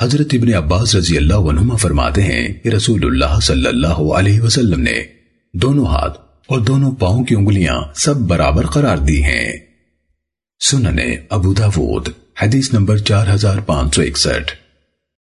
حضرت ابن عباس رضی اللہ عنہما فرماتے ہیں کہ رسول اللہ صلی اللہ علیہ وسلم نے دونوں ہاتھ اور دونوں پاؤں کی انگلیاں سب برابر قرار دی ہیں۔ سننے ابو داود، حدیث نمبر چار ہزار پانچ سو اکسٹھ۔